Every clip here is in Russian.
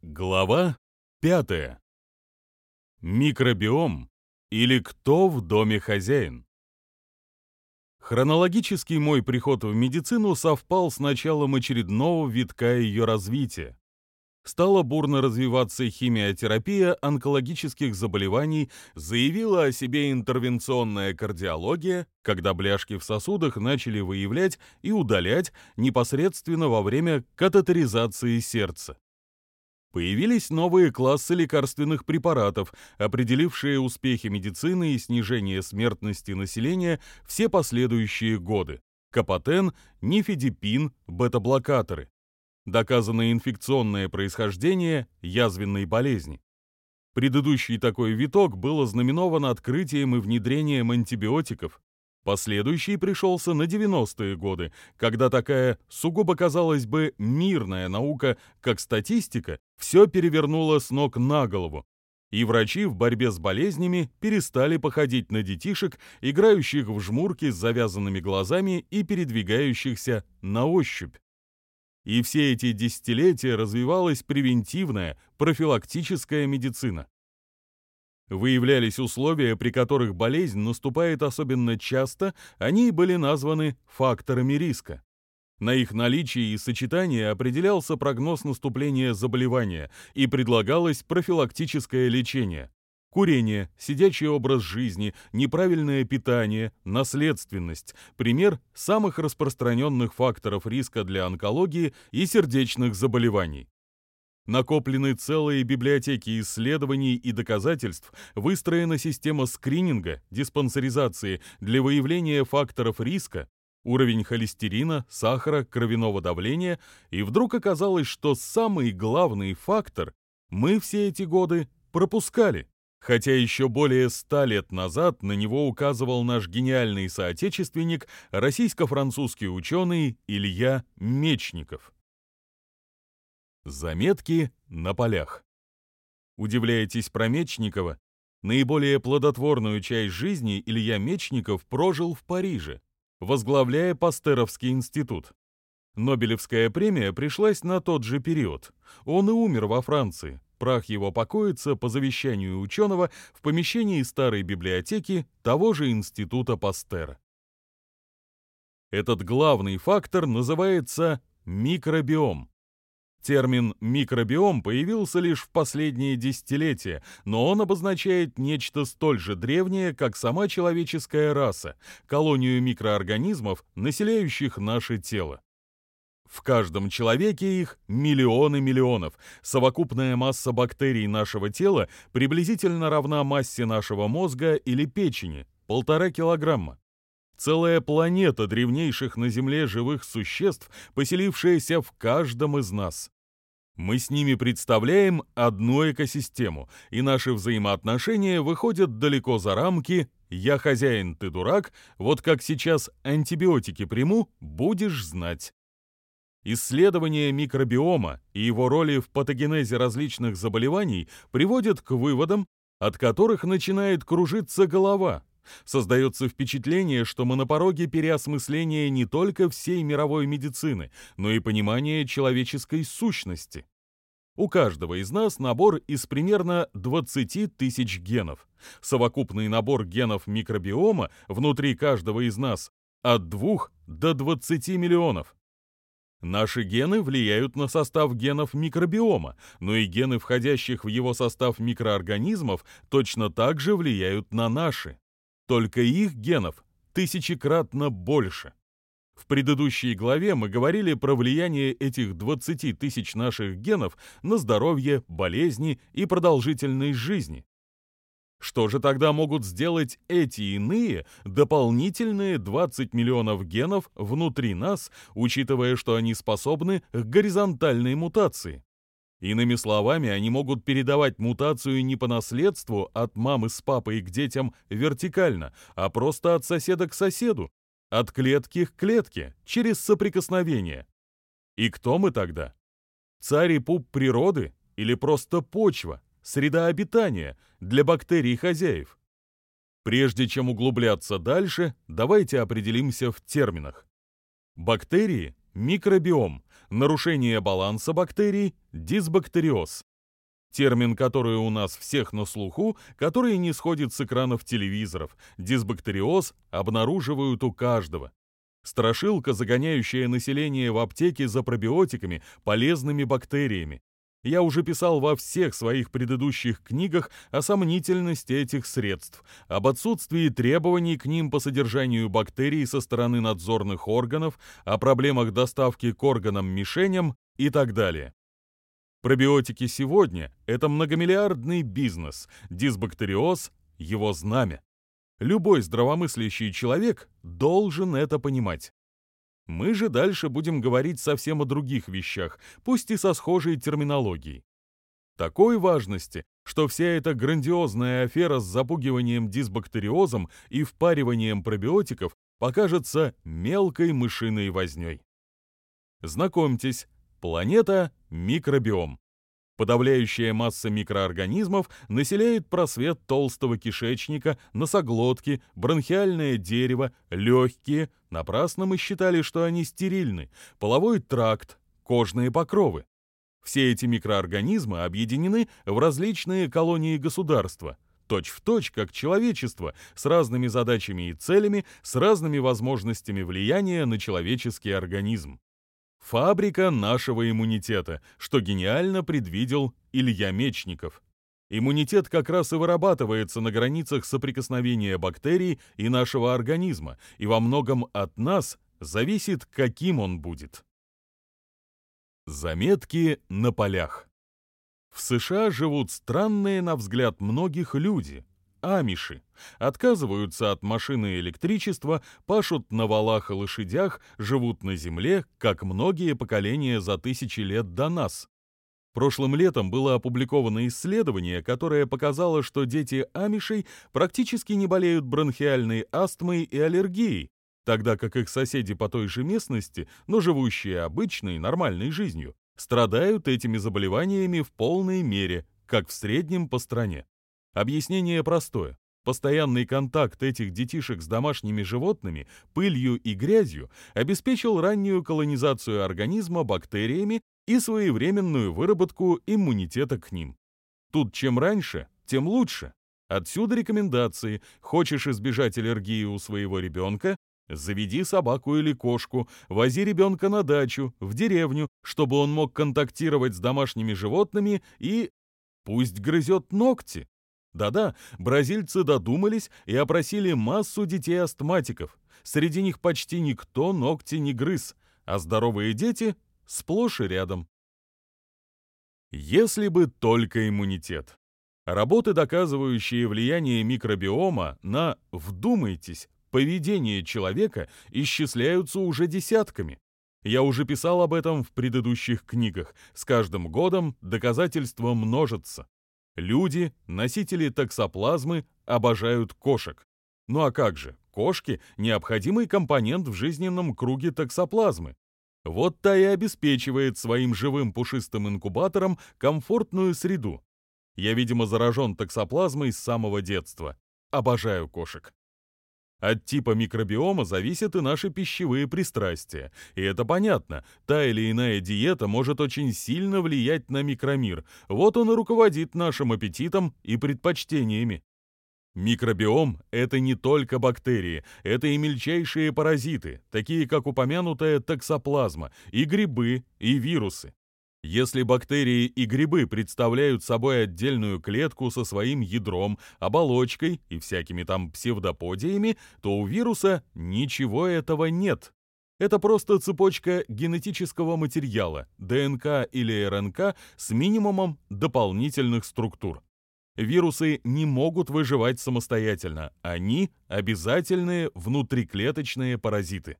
Глава 5. Микробиом или кто в доме хозяин? Хронологически мой приход в медицину совпал с началом очередного витка ее развития. Стала бурно развиваться химиотерапия онкологических заболеваний, заявила о себе интервенционная кардиология, когда бляшки в сосудах начали выявлять и удалять непосредственно во время катетеризации сердца. Появились новые классы лекарственных препаратов, определившие успехи медицины и снижение смертности населения все последующие годы. Капотен, нифедипин, бета-блокаторы. Доказанное инфекционное происхождение язвенной болезни. Предыдущий такой виток был ознаменован открытием и внедрением антибиотиков, Последующий пришелся на 90-е годы, когда такая, сугубо казалось бы, мирная наука, как статистика, все перевернула с ног на голову, и врачи в борьбе с болезнями перестали походить на детишек, играющих в жмурки с завязанными глазами и передвигающихся на ощупь. И все эти десятилетия развивалась превентивная, профилактическая медицина. Выявлялись условия, при которых болезнь наступает особенно часто, они были названы факторами риска. На их наличие и сочетание определялся прогноз наступления заболевания и предлагалось профилактическое лечение. Курение, сидячий образ жизни, неправильное питание, наследственность – пример самых распространенных факторов риска для онкологии и сердечных заболеваний. Накоплены целые библиотеки исследований и доказательств, выстроена система скрининга, диспансеризации для выявления факторов риска, уровень холестерина, сахара, кровяного давления, и вдруг оказалось, что самый главный фактор мы все эти годы пропускали. Хотя еще более ста лет назад на него указывал наш гениальный соотечественник, российско-французский ученый Илья Мечников. Заметки на полях. Удивляетесь про Мечникова? Наиболее плодотворную часть жизни Илья Мечников прожил в Париже, возглавляя Пастеровский институт. Нобелевская премия пришлась на тот же период. Он и умер во Франции. Прах его покоится по завещанию ученого в помещении старой библиотеки того же института Пастера. Этот главный фактор называется микробиом. Термин «микробиом» появился лишь в последние десятилетия, но он обозначает нечто столь же древнее, как сама человеческая раса, колонию микроорганизмов, населяющих наше тело. В каждом человеке их миллионы миллионов. Совокупная масса бактерий нашего тела приблизительно равна массе нашего мозга или печени – полтора килограмма. Целая планета древнейших на Земле живых существ, поселившаяся в каждом из нас. Мы с ними представляем одну экосистему, и наши взаимоотношения выходят далеко за рамки «я хозяин, ты дурак», вот как сейчас антибиотики приму, будешь знать. Исследование микробиома и его роли в патогенезе различных заболеваний приводят к выводам, от которых начинает кружиться голова – Создается впечатление, что мы на пороге переосмысления не только всей мировой медицины, но и понимания человеческой сущности. У каждого из нас набор из примерно 20 тысяч генов. Совокупный набор генов микробиома внутри каждого из нас от 2 до 20 миллионов. Наши гены влияют на состав генов микробиома, но и гены, входящих в его состав микроорганизмов, точно так же влияют на наши. Только их генов тысячекратно больше. В предыдущей главе мы говорили про влияние этих 20 тысяч наших генов на здоровье, болезни и продолжительность жизни. Что же тогда могут сделать эти иные, дополнительные 20 миллионов генов внутри нас, учитывая, что они способны к горизонтальной мутации? Иными словами, они могут передавать мутацию не по наследству от мамы с папой к детям вертикально, а просто от соседа к соседу, от клетки к клетке, через соприкосновение. И кто мы тогда? Царь и пуп природы или просто почва, среда обитания для бактерий хозяев? Прежде чем углубляться дальше, давайте определимся в терминах. Бактерии микробиом, нарушение баланса бактерий, дисбактериоз. Термин, который у нас всех на слуху, который не сходит с экранов телевизоров. Дисбактериоз обнаруживают у каждого. Страшилка, загоняющая население в аптеки за пробиотиками, полезными бактериями. Я уже писал во всех своих предыдущих книгах о сомнительности этих средств, об отсутствии требований к ним по содержанию бактерий со стороны надзорных органов, о проблемах доставки к органам-мишеням и так далее. Пробиотики сегодня – это многомиллиардный бизнес, дисбактериоз – его знамя. Любой здравомыслящий человек должен это понимать. Мы же дальше будем говорить совсем о других вещах, пусть и со схожей терминологией. Такой важности, что вся эта грандиозная афера с запугиванием дисбактериозом и впариванием пробиотиков покажется мелкой мышиной вознёй. Знакомьтесь, Планета – микробиом. Подавляющая масса микроорганизмов населяет просвет толстого кишечника, носоглотки, бронхиальное дерево, легкие, напрасно мы считали, что они стерильны, половой тракт, кожные покровы. Все эти микроорганизмы объединены в различные колонии государства, точь-в-точь, как человечество, с разными задачами и целями, с разными возможностями влияния на человеческий организм. Фабрика нашего иммунитета, что гениально предвидел Илья Мечников. Иммунитет как раз и вырабатывается на границах соприкосновения бактерий и нашего организма, и во многом от нас зависит, каким он будет. Заметки на полях. В США живут странные, на взгляд многих, люди, амиши. Отказываются от машины и электричества, пашут на валах и лошадях, живут на земле, как многие поколения за тысячи лет до нас. Прошлым летом было опубликовано исследование, которое показало, что дети амишей практически не болеют бронхиальной астмой и аллергией, тогда как их соседи по той же местности, но живущие обычной, нормальной жизнью, страдают этими заболеваниями в полной мере, как в среднем по стране. Объяснение простое. Постоянный контакт этих детишек с домашними животными, пылью и грязью обеспечил раннюю колонизацию организма бактериями и своевременную выработку иммунитета к ним. Тут чем раньше, тем лучше. Отсюда рекомендации. Хочешь избежать аллергии у своего ребенка? Заведи собаку или кошку, вози ребенка на дачу, в деревню, чтобы он мог контактировать с домашними животными и... Пусть грызет ногти. Да-да, бразильцы додумались и опросили массу детей-астматиков. Среди них почти никто ногти не грыз, а здоровые дети сплошь и рядом. Если бы только иммунитет. Работы, доказывающие влияние микробиома на, вдумайтесь, поведение человека, исчисляются уже десятками. Я уже писал об этом в предыдущих книгах. С каждым годом доказательства множатся. Люди, носители токсоплазмы, обожают кошек. Ну а как же, кошки – необходимый компонент в жизненном круге токсоплазмы. Вот та и обеспечивает своим живым пушистым инкубатором комфортную среду. Я, видимо, заражен токсоплазмой с самого детства. Обожаю кошек. От типа микробиома зависят и наши пищевые пристрастия. И это понятно, та или иная диета может очень сильно влиять на микромир. Вот он и руководит нашим аппетитом и предпочтениями. Микробиом – это не только бактерии, это и мельчайшие паразиты, такие как упомянутая токсоплазма, и грибы, и вирусы. Если бактерии и грибы представляют собой отдельную клетку со своим ядром, оболочкой и всякими там псевдоподиями, то у вируса ничего этого нет. Это просто цепочка генетического материала, ДНК или РНК с минимумом дополнительных структур. Вирусы не могут выживать самостоятельно, они обязательные внутриклеточные паразиты.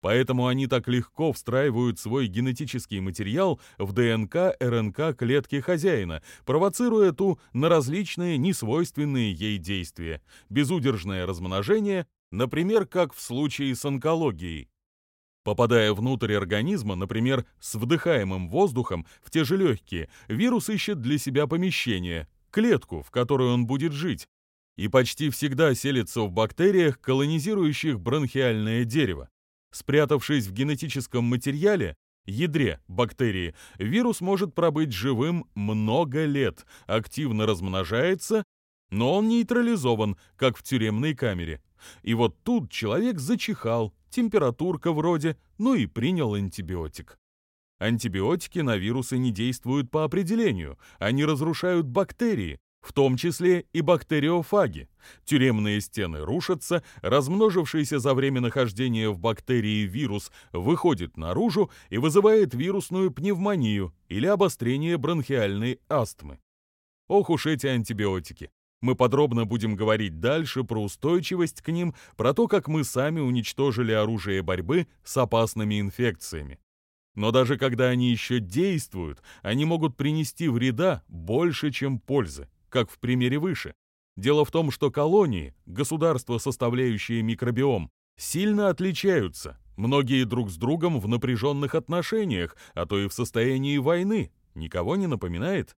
Поэтому они так легко встраивают свой генетический материал в ДНК, РНК клетки хозяина, провоцируя ту на различные несвойственные ей действия. Безудержное размножение, например, как в случае с онкологией. Попадая внутрь организма, например, с вдыхаемым воздухом в те же легкие, вирус ищет для себя помещение, клетку, в которой он будет жить, и почти всегда селится в бактериях, колонизирующих бронхиальное дерево. Спрятавшись в генетическом материале, ядре бактерии, вирус может пробыть живым много лет, активно размножается, но он нейтрализован, как в тюремной камере. И вот тут человек зачихал, температурка вроде, ну и принял антибиотик. Антибиотики на вирусы не действуют по определению, они разрушают бактерии, в том числе и бактериофаги. Тюремные стены рушатся, размножившийся за время нахождения в бактерии вирус выходит наружу и вызывает вирусную пневмонию или обострение бронхиальной астмы. Ох уж эти антибиотики. Мы подробно будем говорить дальше про устойчивость к ним, про то, как мы сами уничтожили оружие борьбы с опасными инфекциями. Но даже когда они еще действуют, они могут принести вреда больше, чем пользы, как в примере выше. Дело в том, что колонии, государства, составляющие микробиом, сильно отличаются, многие друг с другом в напряженных отношениях, а то и в состоянии войны. Никого не напоминает?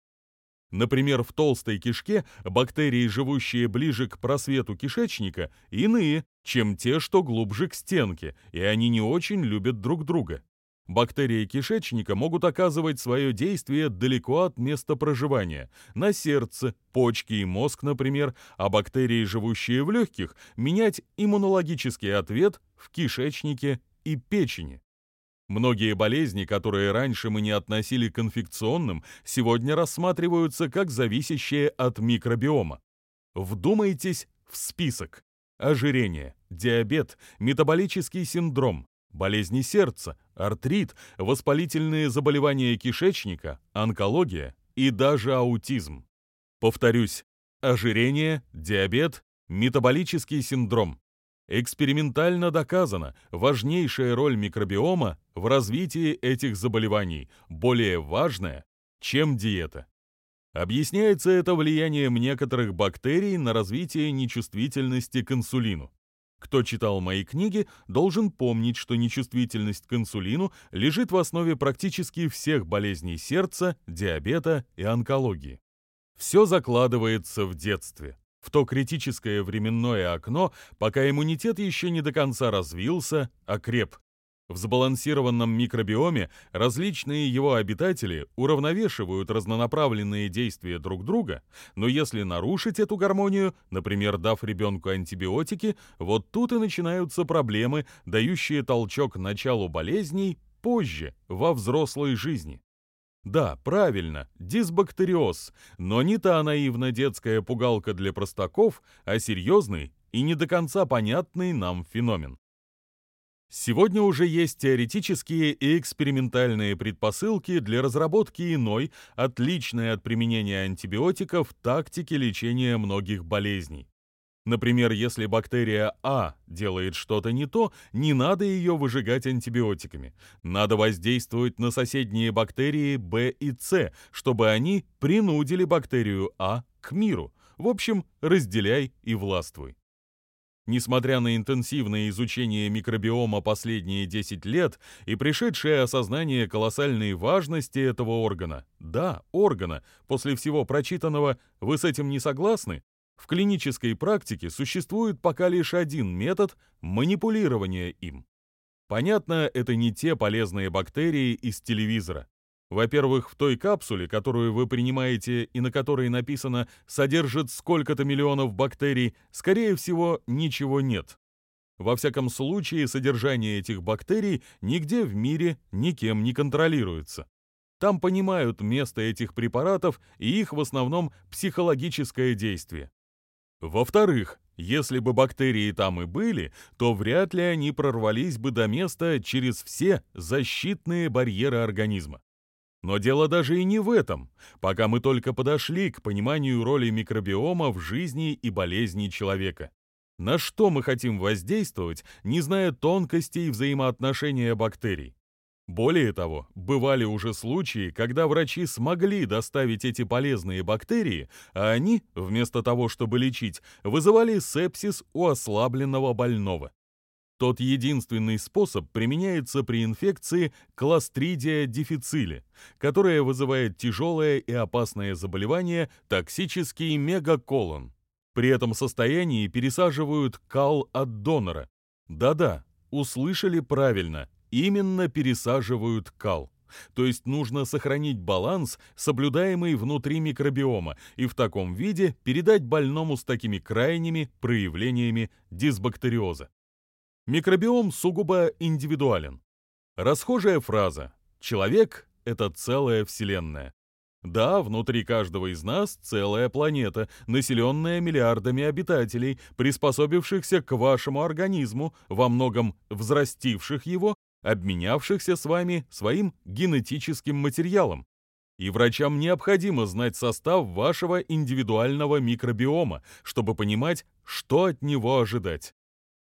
Например, в толстой кишке бактерии, живущие ближе к просвету кишечника, иные, чем те, что глубже к стенке, и они не очень любят друг друга. Бактерии кишечника могут оказывать свое действие далеко от места проживания, на сердце, почки и мозг, например, а бактерии, живущие в легких, менять иммунологический ответ в кишечнике и печени. Многие болезни, которые раньше мы не относили к инфекционным, сегодня рассматриваются как зависящие от микробиома. Вдумайтесь в список. Ожирение, диабет, метаболический синдром, болезни сердца, артрит, воспалительные заболевания кишечника, онкология и даже аутизм. Повторюсь, ожирение, диабет, метаболический синдром. Экспериментально доказано, важнейшая роль микробиома в развитии этих заболеваний более важная, чем диета. Объясняется это влиянием некоторых бактерий на развитие нечувствительности к инсулину. Кто читал мои книги, должен помнить, что нечувствительность к инсулину лежит в основе практически всех болезней сердца, диабета и онкологии. Все закладывается в детстве в то критическое временное окно, пока иммунитет еще не до конца развился, окреп. В сбалансированном микробиоме различные его обитатели уравновешивают разнонаправленные действия друг друга, но если нарушить эту гармонию, например, дав ребенку антибиотики, вот тут и начинаются проблемы, дающие толчок началу болезней позже, во взрослой жизни. Да, правильно, дисбактериоз, но не та наивно детская пугалка для простаков, а серьезный и не до конца понятный нам феномен. Сегодня уже есть теоретические и экспериментальные предпосылки для разработки иной, отличной от применения антибиотиков, тактики лечения многих болезней. Например, если бактерия А делает что-то не то, не надо ее выжигать антибиотиками. Надо воздействовать на соседние бактерии Б и С, чтобы они принудили бактерию А к миру. В общем, разделяй и властвуй. Несмотря на интенсивное изучение микробиома последние 10 лет и пришедшее осознание колоссальной важности этого органа, да, органа, после всего прочитанного, вы с этим не согласны? В клинической практике существует пока лишь один метод манипулирования им. Понятно, это не те полезные бактерии из телевизора. Во-первых, в той капсуле, которую вы принимаете и на которой написано «содержит сколько-то миллионов бактерий», скорее всего, ничего нет. Во всяком случае, содержание этих бактерий нигде в мире никем не контролируется. Там понимают место этих препаратов и их в основном психологическое действие. Во-вторых, если бы бактерии там и были, то вряд ли они прорвались бы до места через все защитные барьеры организма. Но дело даже и не в этом, пока мы только подошли к пониманию роли микробиома в жизни и болезни человека. На что мы хотим воздействовать, не зная тонкостей взаимоотношения бактерий? Более того, бывали уже случаи, когда врачи смогли доставить эти полезные бактерии, а они, вместо того, чтобы лечить, вызывали сепсис у ослабленного больного. Тот единственный способ применяется при инфекции Clostridia difficile, которая вызывает тяжелое и опасное заболевание токсический мегаколон. При этом состоянии пересаживают кал от донора. Да-да, услышали правильно, именно пересаживают кал. То есть нужно сохранить баланс, соблюдаемый внутри микробиома, и в таком виде передать больному с такими крайними проявлениями дисбактериоза. Микробиом сугубо индивидуален. Расхожая фраза «человек – это целая вселенная». Да, внутри каждого из нас целая планета, населенная миллиардами обитателей, приспособившихся к вашему организму, во многом взрастивших его обменявшихся с вами своим генетическим материалом. И врачам необходимо знать состав вашего индивидуального микробиома, чтобы понимать, что от него ожидать.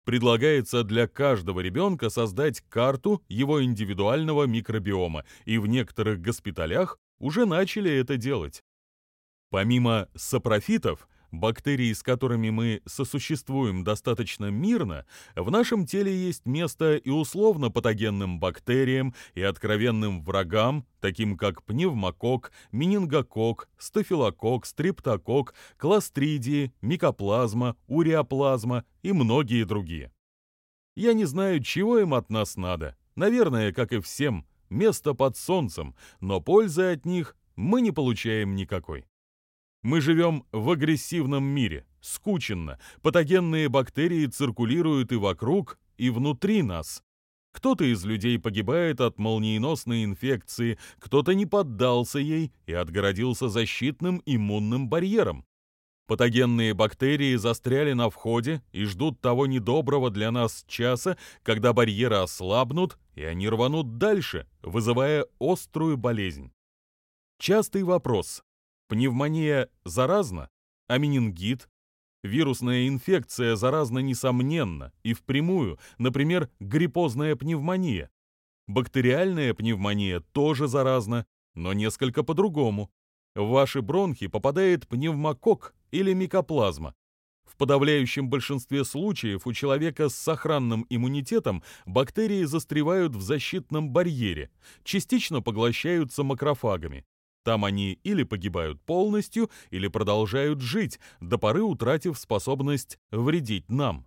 Предлагается для каждого ребенка создать карту его индивидуального микробиома, и в некоторых госпиталях уже начали это делать. Помимо сапрофитов, бактерий, с которыми мы сосуществуем достаточно мирно, в нашем теле есть место и условно-патогенным бактериям, и откровенным врагам, таким как пневмокок, менингокок, стафилокок, стрептокок, кластридии, микоплазма, уреоплазма и многие другие. Я не знаю, чего им от нас надо. Наверное, как и всем, место под солнцем, но пользы от них мы не получаем никакой. Мы живем в агрессивном мире, скученно. Патогенные бактерии циркулируют и вокруг, и внутри нас. Кто-то из людей погибает от молниеносной инфекции, кто-то не поддался ей и отгородился защитным иммунным барьером. Патогенные бактерии застряли на входе и ждут того недоброго для нас часа, когда барьеры ослабнут, и они рванут дальше, вызывая острую болезнь. Частый вопрос Пневмония заразна, а менингит? Вирусная инфекция заразна несомненно и впрямую, например, гриппозная пневмония. Бактериальная пневмония тоже заразна, но несколько по-другому. В ваши бронхи попадает пневмокок или микоплазма. В подавляющем большинстве случаев у человека с сохранным иммунитетом бактерии застревают в защитном барьере, частично поглощаются макрофагами. Там они или погибают полностью, или продолжают жить, до поры утратив способность вредить нам.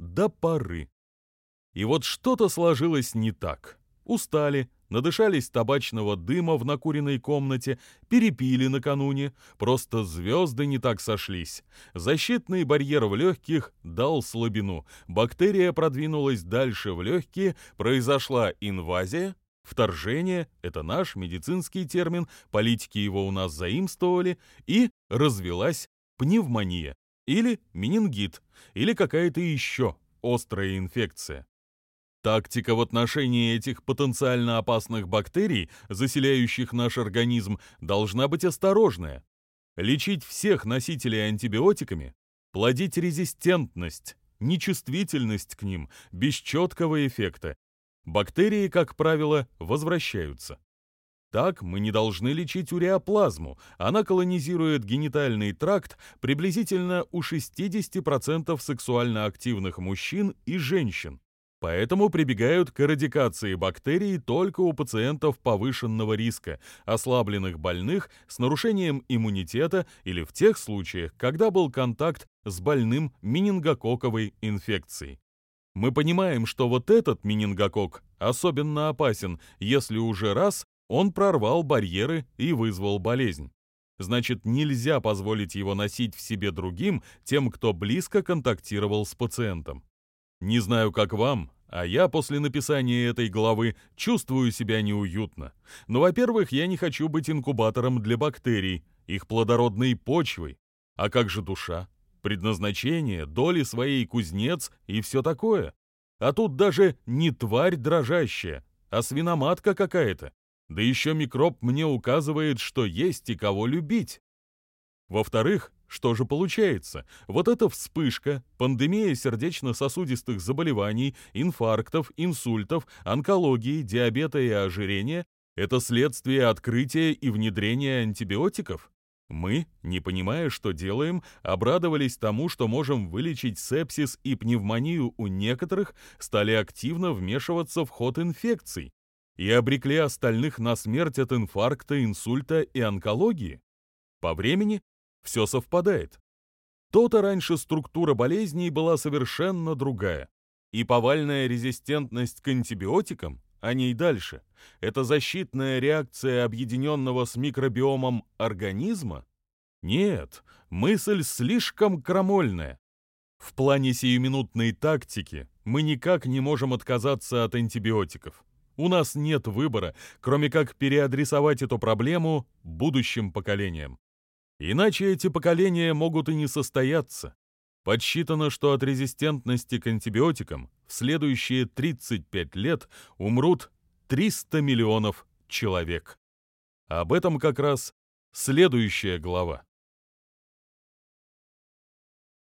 До поры. И вот что-то сложилось не так. Устали, надышались табачного дыма в накуренной комнате, перепили накануне, просто звезды не так сошлись. Защитный барьер в легких дал слабину, бактерия продвинулась дальше в легкие, произошла инвазия, Вторжение – это наш медицинский термин, политики его у нас заимствовали, и развелась пневмония, или менингит, или какая-то еще острая инфекция. Тактика в отношении этих потенциально опасных бактерий, заселяющих наш организм, должна быть осторожная. Лечить всех носителей антибиотиками, плодить резистентность, нечувствительность к ним, без четкого эффекта, Бактерии, как правило, возвращаются. Так мы не должны лечить уреоплазму. Она колонизирует генитальный тракт приблизительно у 60% сексуально активных мужчин и женщин. Поэтому прибегают к эрадикации бактерий только у пациентов повышенного риска, ослабленных больных с нарушением иммунитета или в тех случаях, когда был контакт с больным менингококковой инфекцией. Мы понимаем, что вот этот менингокок особенно опасен, если уже раз он прорвал барьеры и вызвал болезнь. Значит, нельзя позволить его носить в себе другим, тем, кто близко контактировал с пациентом. Не знаю, как вам, а я после написания этой главы чувствую себя неуютно. Но, во-первых, я не хочу быть инкубатором для бактерий, их плодородной почвой. А как же душа? Предназначение, доли своей кузнец и все такое. А тут даже не тварь дрожащая, а свиноматка какая-то. Да еще микроб мне указывает, что есть и кого любить. Во-вторых, что же получается? Вот эта вспышка, пандемия сердечно-сосудистых заболеваний, инфарктов, инсультов, онкологии, диабета и ожирения – это следствие открытия и внедрения антибиотиков? Мы, не понимая, что делаем, обрадовались тому, что можем вылечить сепсис и пневмонию у некоторых, стали активно вмешиваться в ход инфекций и обрекли остальных на смерть от инфаркта, инсульта и онкологии. По времени все совпадает. То-то раньше структура болезней была совершенно другая. И повальная резистентность к антибиотикам, а не и дальше, это защитная реакция объединенного с микробиомом организма? Нет, мысль слишком крамольная. В плане сиюминутной тактики мы никак не можем отказаться от антибиотиков. У нас нет выбора, кроме как переадресовать эту проблему будущим поколениям. Иначе эти поколения могут и не состояться. Подсчитано, что от резистентности к антибиотикам в следующие 35 лет умрут 300 миллионов человек. Об этом как раз следующая глава.